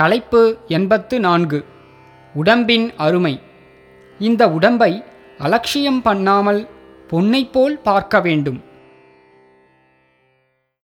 தலைப்பு எண்பத்து நான்கு. உடம்பின் அருமை. இந்த உடம்பை அலட்சியம் பண்ணாமல் பொன்னைப் போல் பார்க்க வேண்டும்.